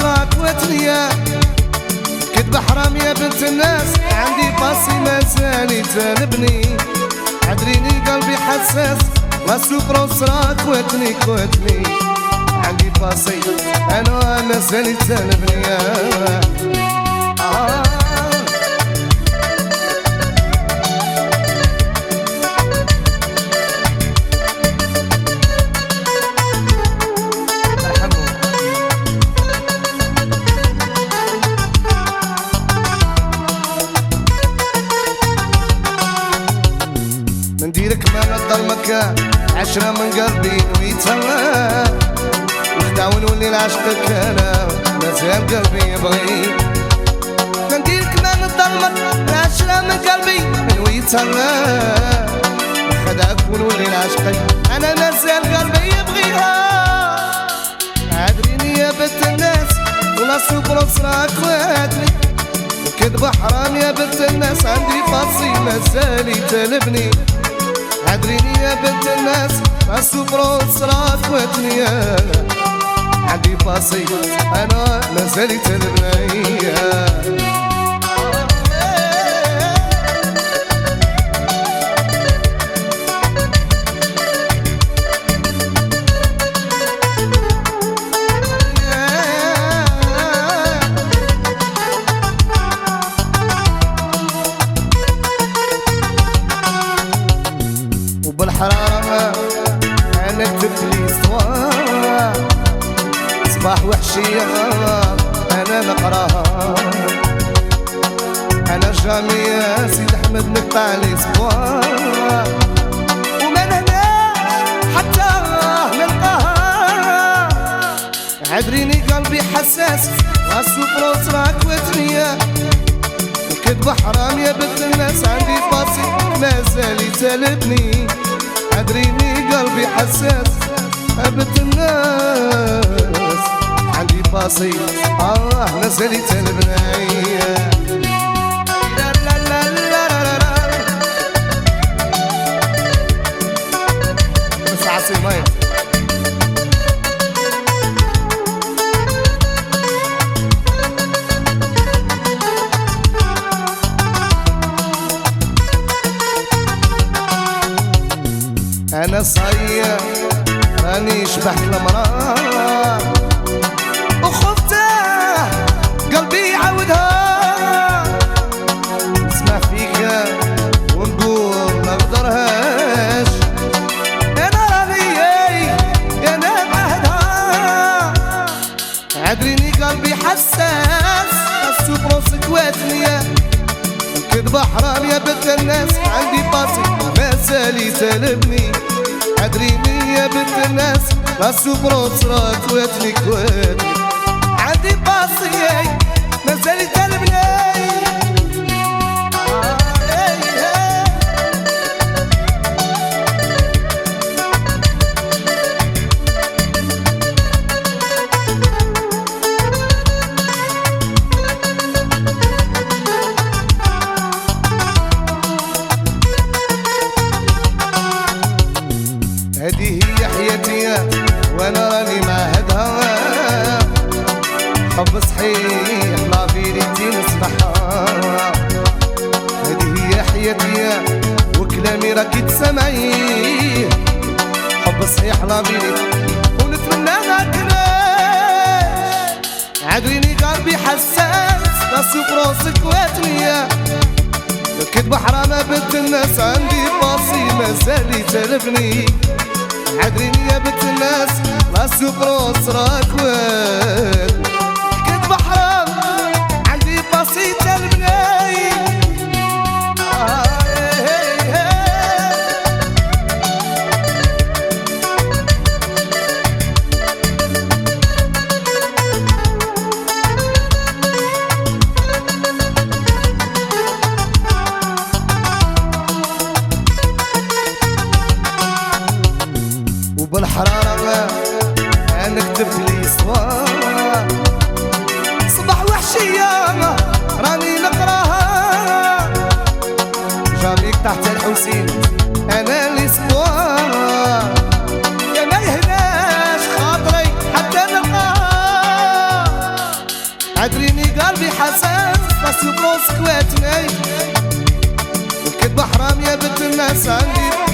قلبي حساس راس وكروس راك وتنيا كذب حرام يا بنت الناس. عندي باسي ما زالي تنبني عدريني قلبي حساس. راس وكروس راك وتني كوتني. عندي باسي أنا ما زالي تنبني آه. نديرك ما نظلمك عشرة من قلبي نويتها وخدع ونولي لعشقك أنا. مازال قلبي يبغي نديرك ما نظلمك عشرة من قلبي نويتها خدعك ونولي لعشقك. أنا مازال قلبي يبغيها. عادريني يا بنت الناس. ولا صبر صراك وادري كذب حرام يا بنت الناس. عندي فاصي مازالي تلبني. عدريني يا بنت الناس الصبر صراك وتني عندي فاصي أنا مازالي تلبني وبالحرارة أنا كتبت لي صوار صباح وحشية أنا نقراها أنا جامية سيد أحمد نقطع لي صوار وما نهناش حتى نلقاها. عذريني قلبي حساس راسو بروس راك وتنيا. الكذب حرام يا بنت الناس عندي فاصي ما زال يتلبني أدريني قلبي حساس بنت الناس. عندي فاصي آه ما زال يتلبني أنا صايع راني شبحت المرأة. وخفته قلبي يعودها. اسمع فيك ونقول أنا راني أنا قلبي حساس بس براسك واتنية. كذب حرام يا بنت الناس عندي أدريني يا بنت الناس راس بروس راك واتني كواتني عندي باسي ما زالي تلبني وأنا راني معهدها حب صحيح لا فيريتي نصبحها هذه هي حياتي وكلامي راكي تسمعيه حب صحيح لا فيريتي ونتمناها كلاش عادريني قلبي حساس راسي براسك واتنيه الكذب حرام بنت الناس عندي باصي ما زالي عدريني يا بنت الناس راس بروس راك والحرارة أنا كتبت لي صوار صباح وحشية راني نقراها. جريك تحت الحسين أنا لي صوار يا ما يهناش خاطري حتى نلقاها أدريني قلبي حساس بس بروسك واتني الكذبة حرام يا بنت الناس عندي.